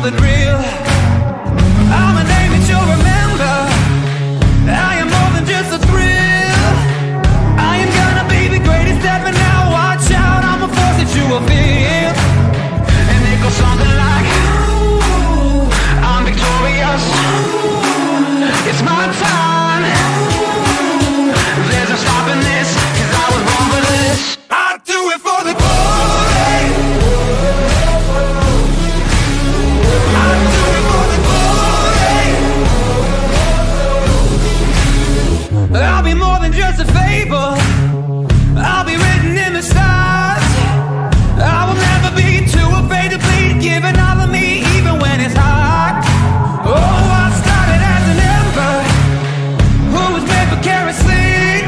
something real. just a fable. I'll be written in the stars. I will never be too afraid to bleed, giving all of me, even when it's hard. Oh, I started as an ember who was made for kerosene,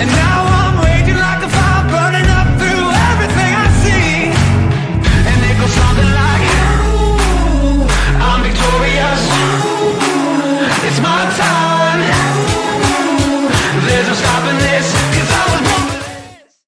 and now I'm raging like a fire burning up through everything I see. And it goes something like, I'm victorious. It's my time.